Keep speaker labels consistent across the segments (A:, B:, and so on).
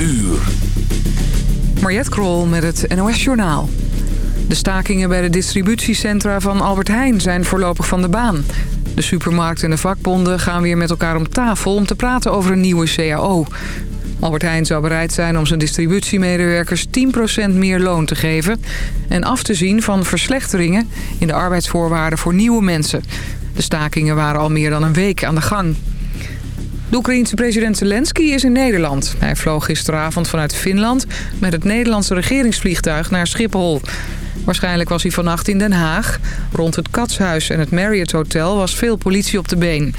A: uur.
B: Mariette Krol met het NOS Journaal. De stakingen bij de distributiecentra van Albert Heijn zijn voorlopig van de baan. De supermarkt en de vakbonden gaan weer met elkaar om tafel om te praten over een nieuwe CAO. Albert Heijn zou bereid zijn om zijn distributiemedewerkers 10% meer loon te geven... en af te zien van verslechteringen in de arbeidsvoorwaarden voor nieuwe mensen. De stakingen waren al meer dan een week aan de gang. De Oekraïense president Zelensky is in Nederland. Hij vloog gisteravond vanuit Finland met het Nederlandse regeringsvliegtuig naar Schiphol. Waarschijnlijk was hij vannacht in Den Haag. Rond het Katshuis en het Marriott Hotel was veel politie op de been.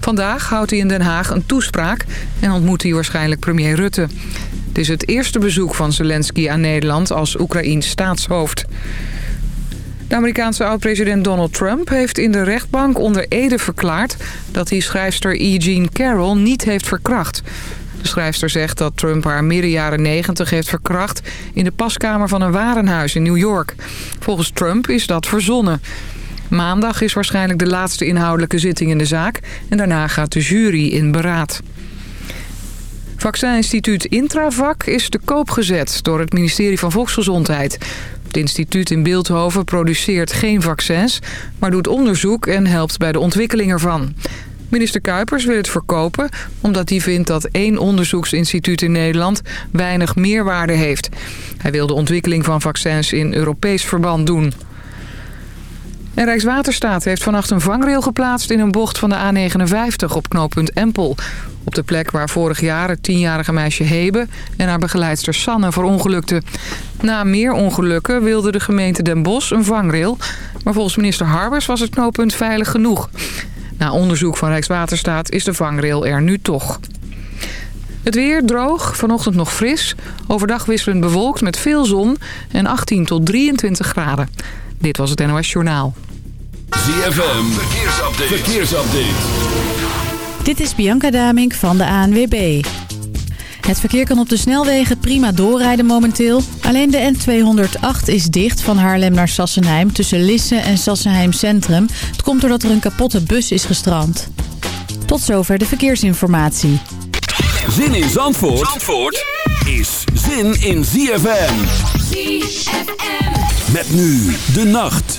B: Vandaag houdt hij in Den Haag een toespraak en ontmoet hij waarschijnlijk premier Rutte. Het is het eerste bezoek van Zelensky aan Nederland als Oekraïns staatshoofd. De Amerikaanse oud-president Donald Trump heeft in de rechtbank onder Ede verklaard... dat hij schrijfster E. Jean Carroll niet heeft verkracht. De schrijfster zegt dat Trump haar midden jaren 90 heeft verkracht... in de paskamer van een warenhuis in New York. Volgens Trump is dat verzonnen. Maandag is waarschijnlijk de laatste inhoudelijke zitting in de zaak... en daarna gaat de jury in beraad. Vaccininstituut Intravac is te koop gezet door het ministerie van Volksgezondheid. Het instituut in Beeldhoven produceert geen vaccins, maar doet onderzoek en helpt bij de ontwikkeling ervan. Minister Kuipers wil het verkopen omdat hij vindt dat één onderzoeksinstituut in Nederland weinig meerwaarde heeft. Hij wil de ontwikkeling van vaccins in Europees verband doen. Rijkswaterstaat heeft vannacht een vangrail geplaatst in een bocht van de A59 op knooppunt Empel. Op de plek waar vorig jaar het tienjarige meisje Hebe en haar begeleidster Sanne verongelukten. Na meer ongelukken wilde de gemeente Den Bosch een vangrail. Maar volgens minister Harbers was het knooppunt veilig genoeg. Na onderzoek van Rijkswaterstaat is de vangrail er nu toch. Het weer droog, vanochtend nog fris. Overdag wisselend bewolkt met veel zon en 18 tot 23 graden. Dit was het NOS Journaal.
A: ZFM, verkeersupdate. verkeersupdate.
C: Dit is Bianca Damink van de ANWB. Het verkeer kan op de snelwegen prima doorrijden momenteel. Alleen de N208 is dicht van Haarlem naar Sassenheim tussen Lisse en Sassenheim Centrum. Het komt doordat er een kapotte bus is gestrand. Tot zover de verkeersinformatie.
A: Zin in Zandvoort, Zandvoort is zin in ZFM. ZFM. Met nu de nacht.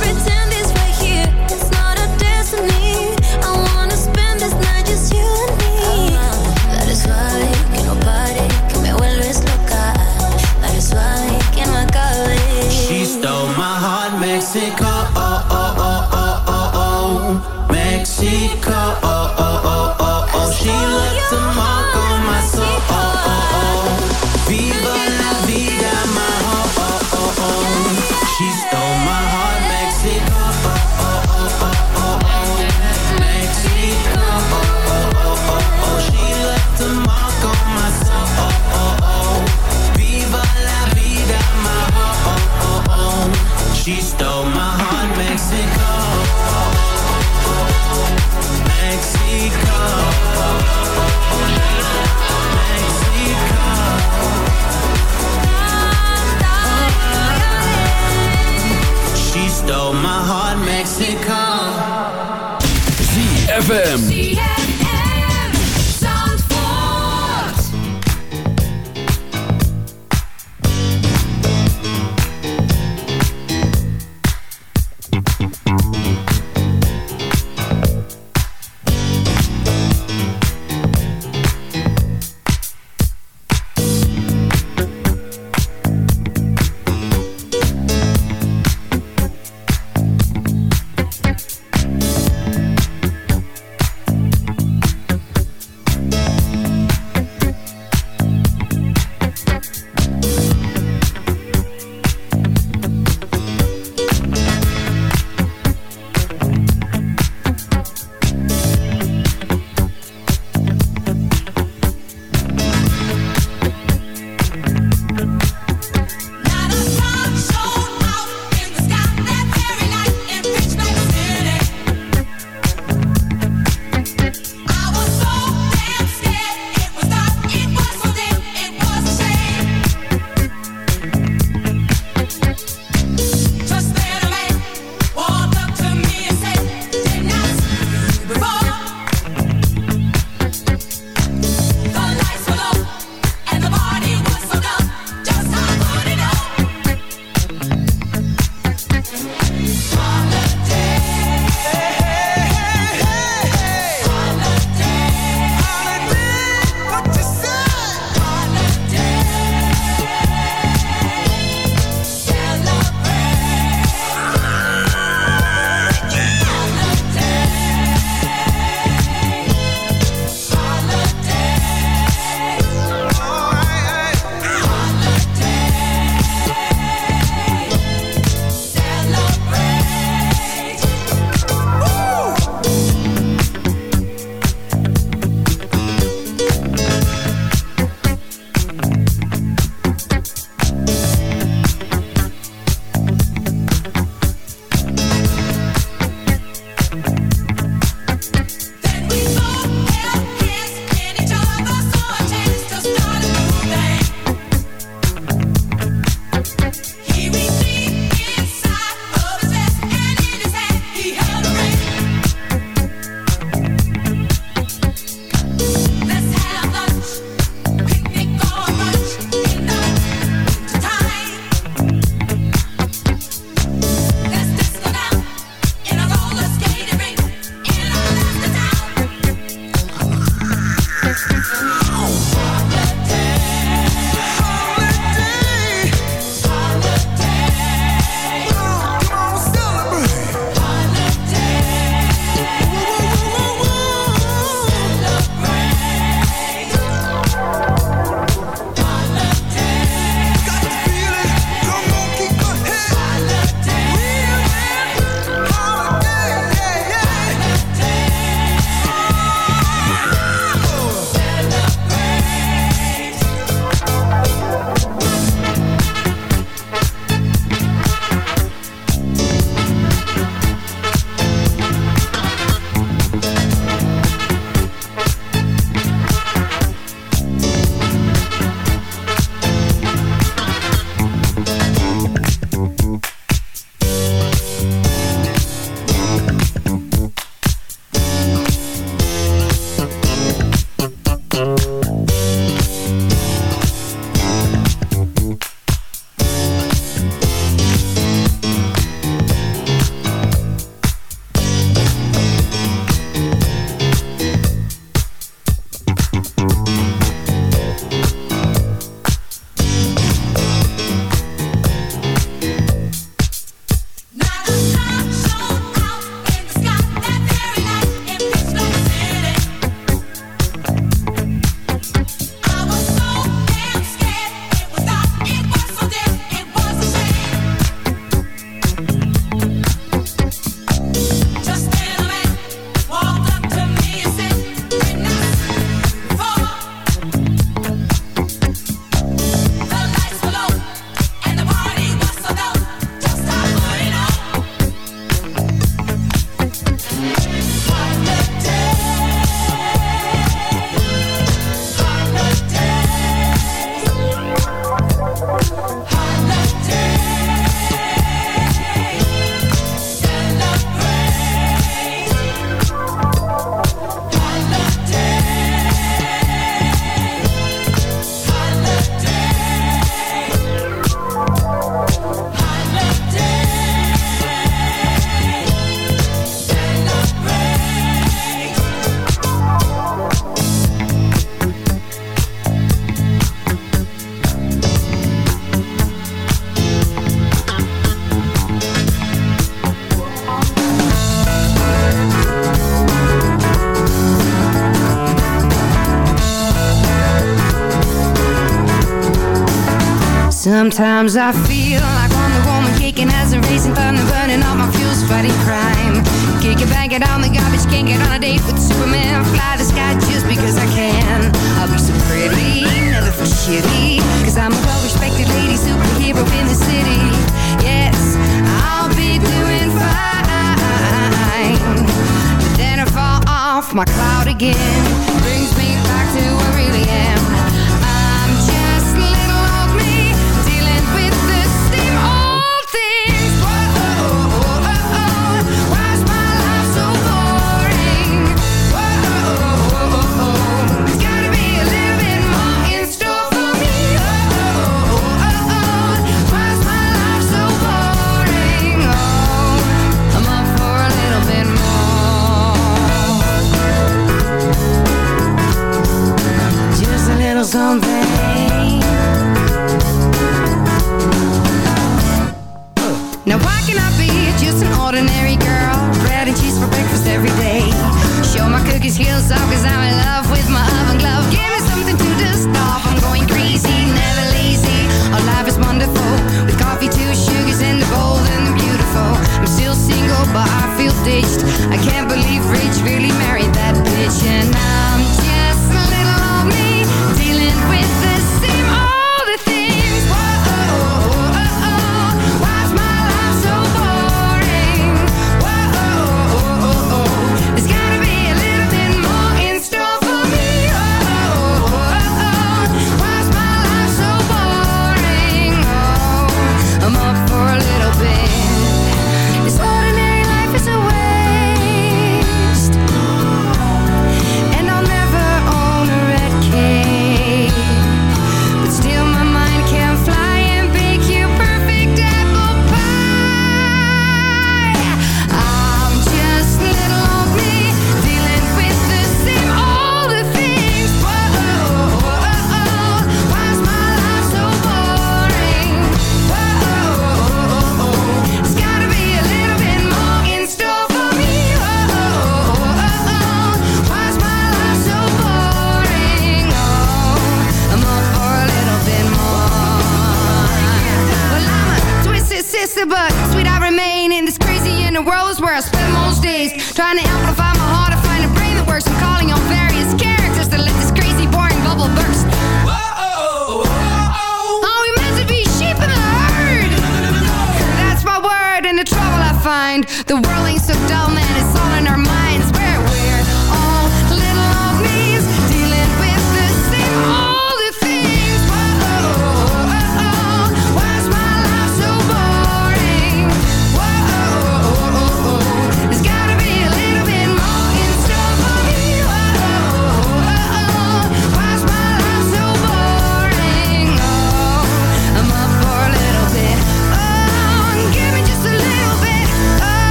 D: Sometimes I feel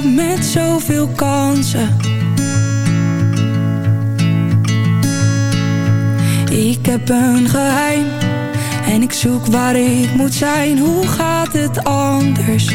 E: met zoveel kansen. Ik heb een geheim en ik zoek waar ik moet zijn. Hoe gaat het anders?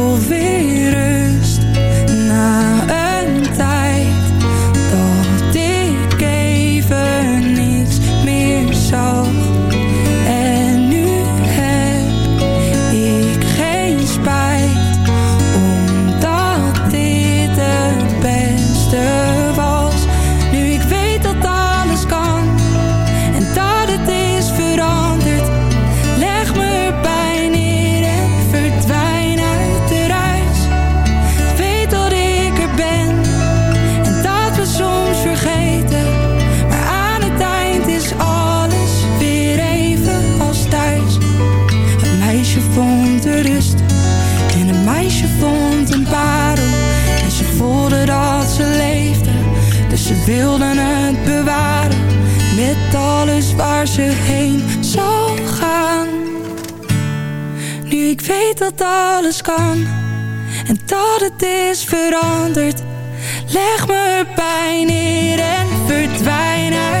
E: Ze heen zou gaan. Nu ik weet dat alles kan En dat het is veranderd Leg me pijn neer en verdwijn uit.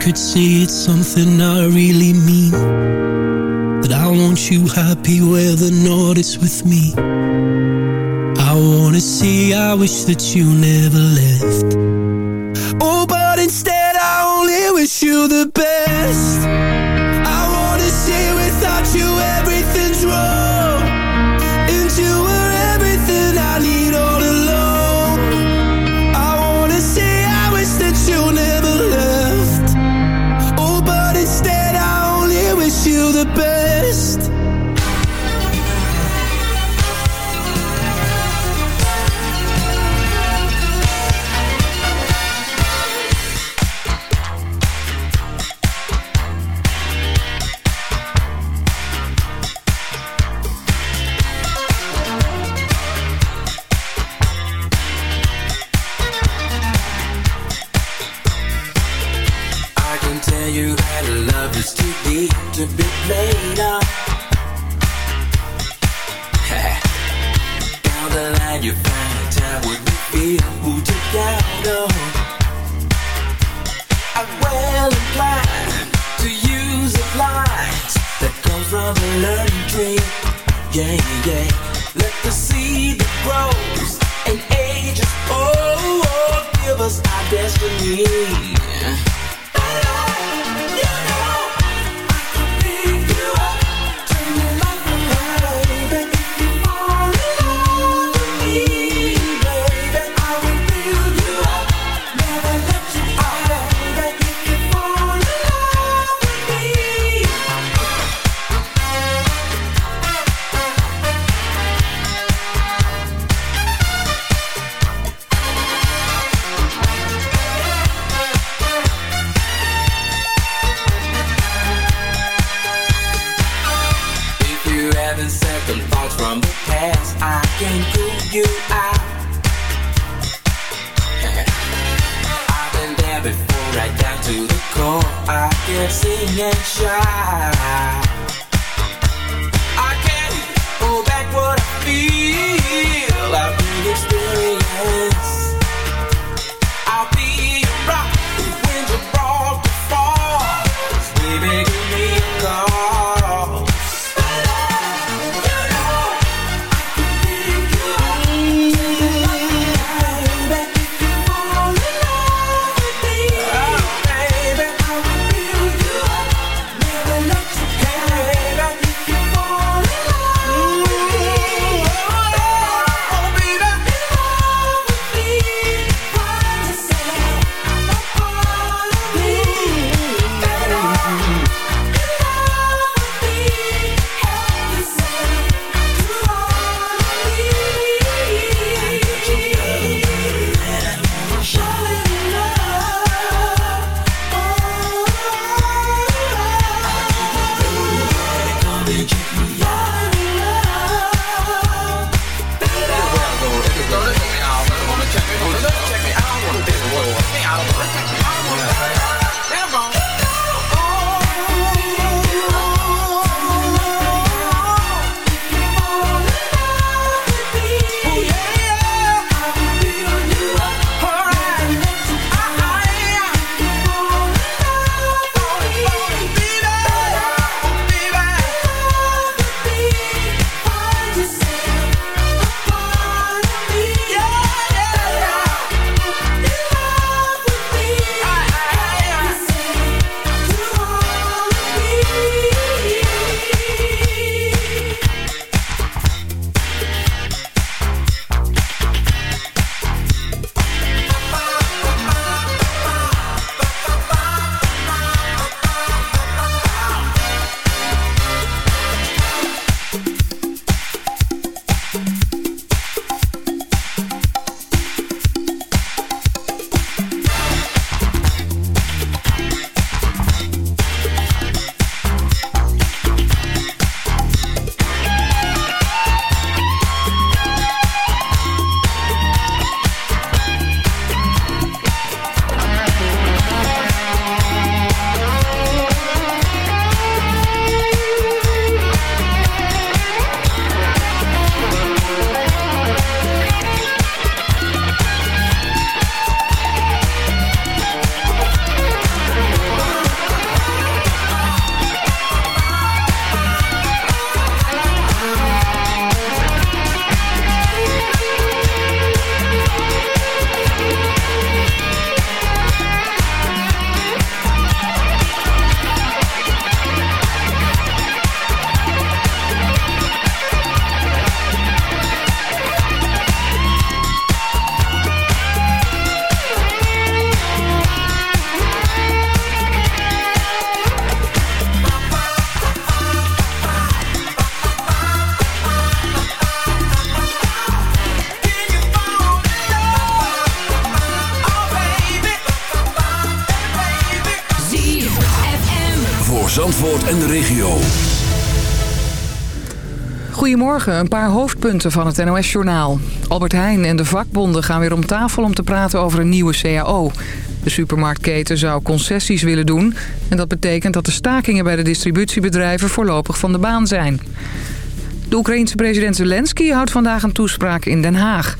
F: could say it's something I really mean. That I want you happy where the north is with me. I wanna say I wish that you never left. Oh, but instead I only wish you the best down. down the line, you find out what we feel, who you count on. I will incline to use the
G: lines that comes from a learning tree. Yeah, yeah. Let the seed that grows and ages. Oh, oh, give
A: us our
B: destiny. Een paar hoofdpunten van het NOS-journaal. Albert Heijn en de vakbonden gaan weer om tafel om te praten over een nieuwe CAO. De supermarktketen zou concessies willen doen... en dat betekent dat de stakingen bij de distributiebedrijven voorlopig van de baan zijn. De Oekraïense president Zelensky houdt vandaag een toespraak in Den Haag.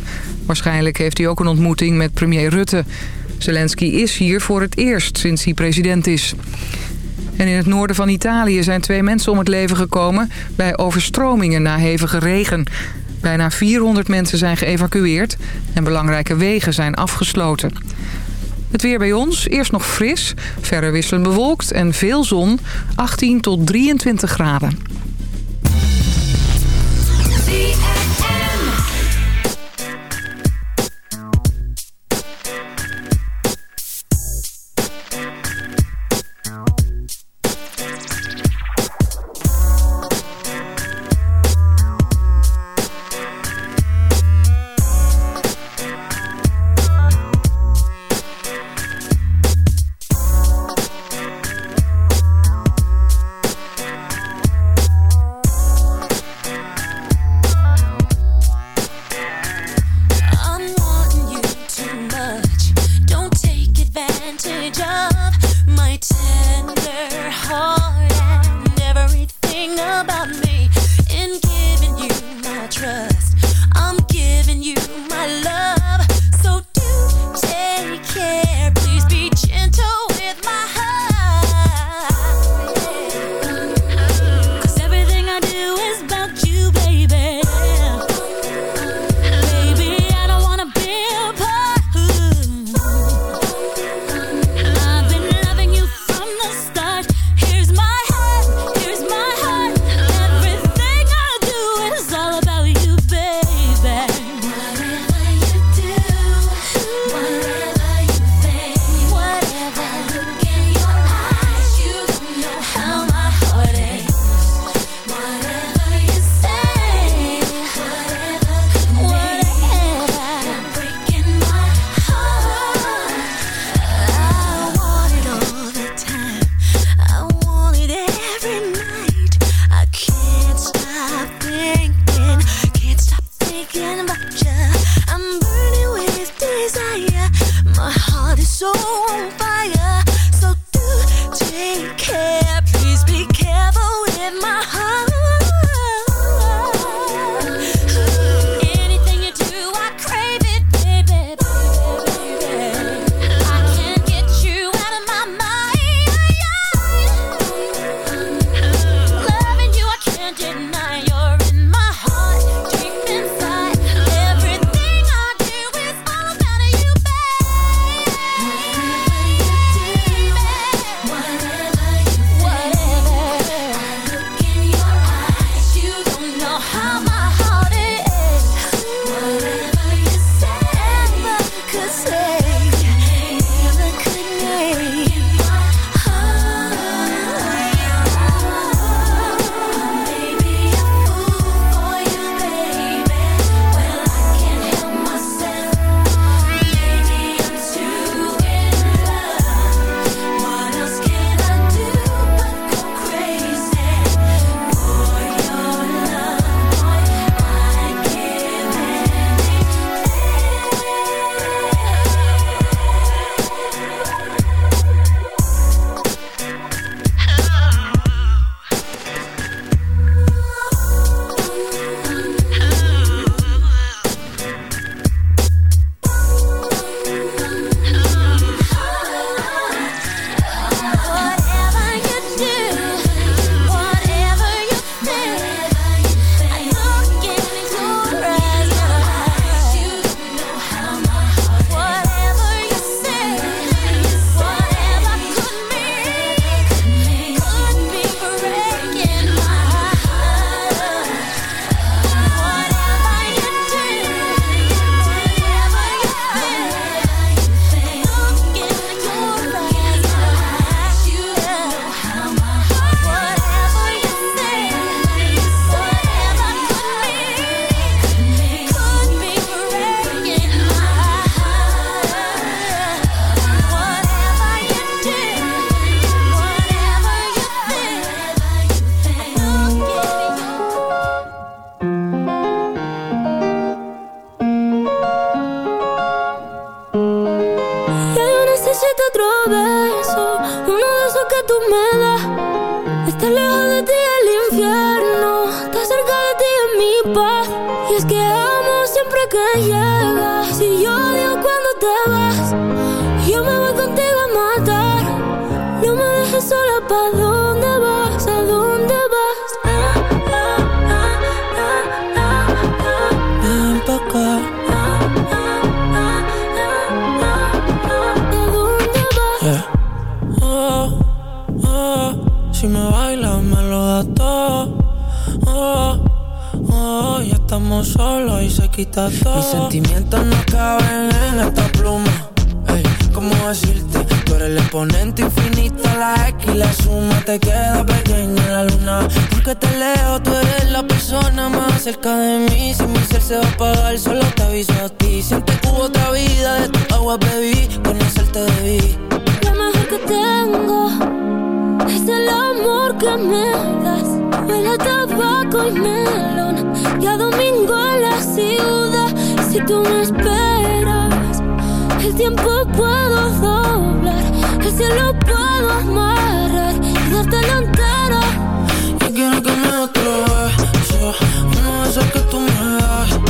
B: Waarschijnlijk heeft hij ook een ontmoeting met premier Rutte. Zelensky is hier voor het eerst sinds hij president is. En in het noorden van Italië zijn twee mensen om het leven gekomen... bij overstromingen na hevige regen. Bijna 400 mensen zijn geëvacueerd en belangrijke wegen zijn afgesloten. Het weer bij ons, eerst nog fris, verder wisselend bewolkt en veel zon, 18 tot 23 graden.
H: Otro beso, uno de esos que tú me das. Estar lejos de ti el infierno, estar cerca de ti es mi paz. Y es que amo siempre que llegas,
I: solos y se quita todo. Mis sentimientos no caben en esta pluma. Ey, ¿cómo decirte? Tú eres el exponente infinito, la X y la suma te queda pequeña en la luna. Porque te leo, tú eres la persona más cerca de mí. Si mi ser se va a apagar, solo te aviso a ti. Siente que hubo otra vida, de tu agua bebí, conocerte debí.
H: Lo mejor que tengo es el amor que me das. Huele a tabaco y melón y a domingo en la ciudad. Si tú me esperas, el tiempo puedo doblar, el cielo puedo amarrar y dártelo entero.
I: Yo quiero que me beso Uno de esos que tú me das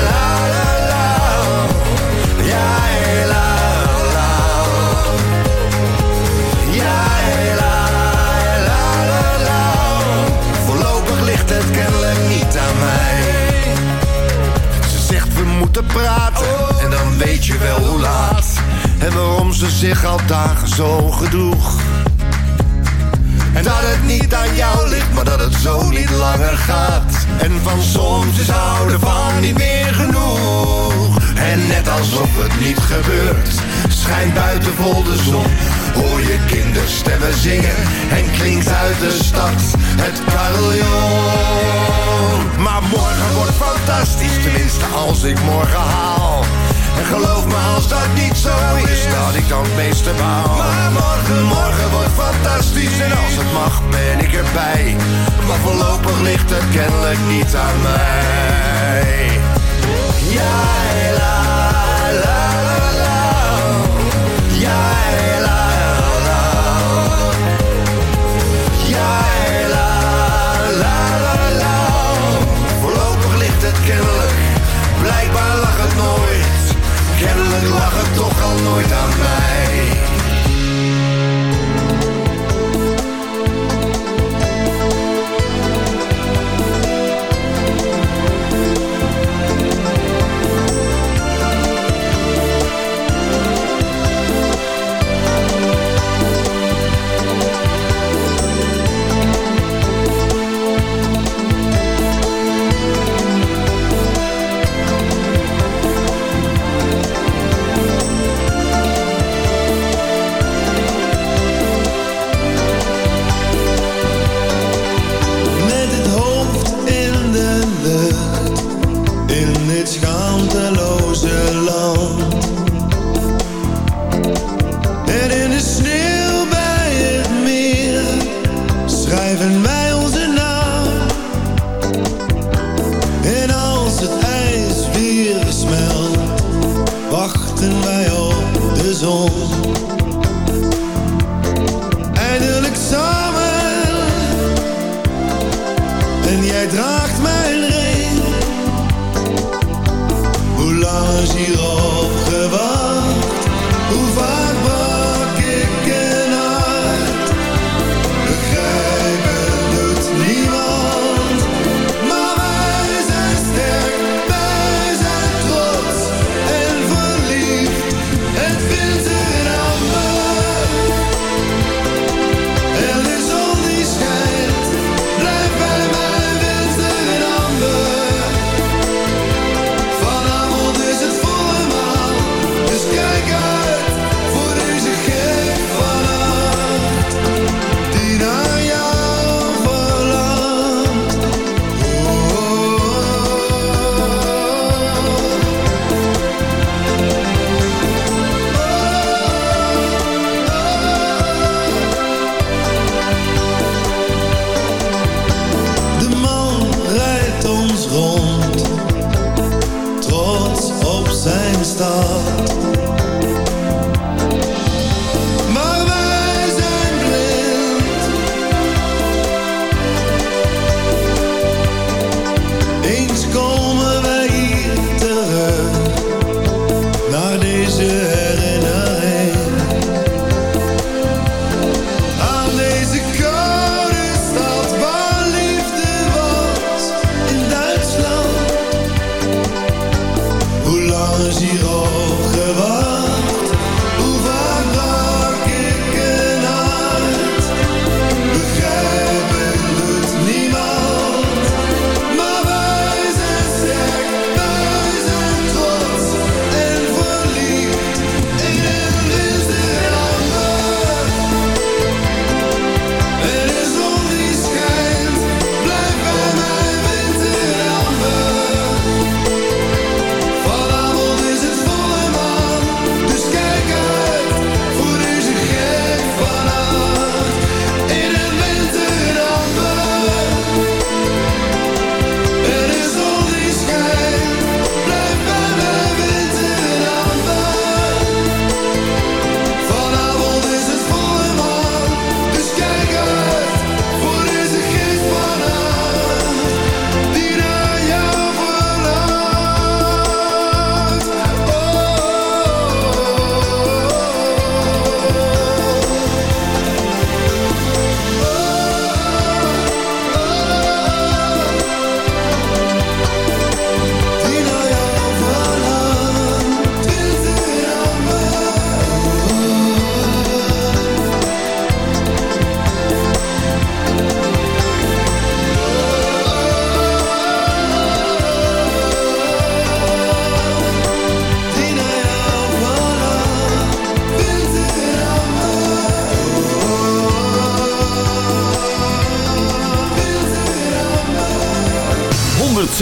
J: la, la. Ja, la, la, la, la. Voorlopig ligt het kennelijk niet aan mij. Ze zegt we moeten praten En dan weet je wel hoe laat En waarom ze zich al dagen zo gedroeg En dat het niet aan jou ligt Maar dat het zo niet langer gaat. En van soms is houden van niet meer genoeg. En net alsof het niet gebeurt Schijnt buiten vol de zon. Hoor je kinderstemmen zingen En klinkt uit de stad het carillon. Maar morgen wordt fantastisch Tenminste als ik morgen haal. En geloof me als dat niet zo is Dat ik dan het meeste baal. Maar morgen, morgen wordt fantastisch Maar voorlopig ligt het kennelijk niet aan mij. Ja, la,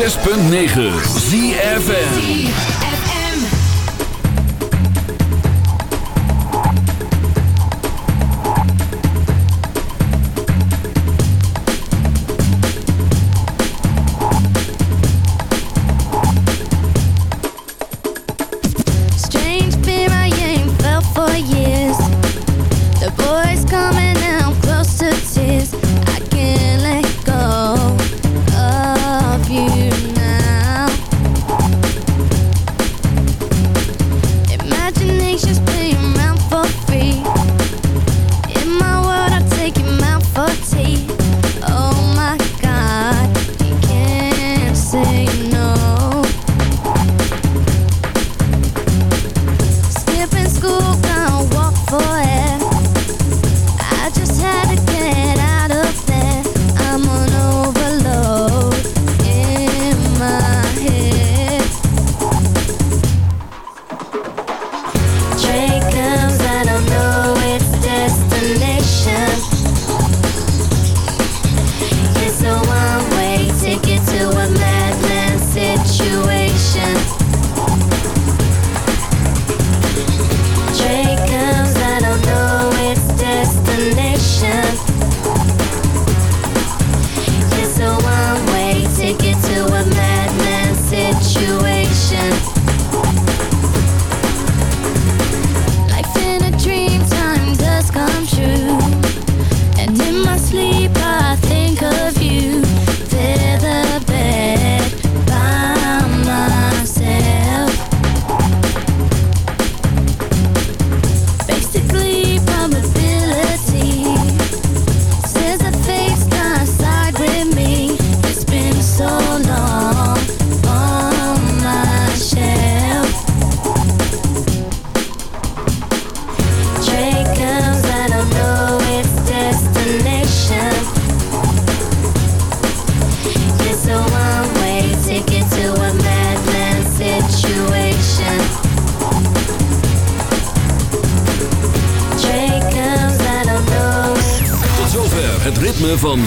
D: 106.9 ZFN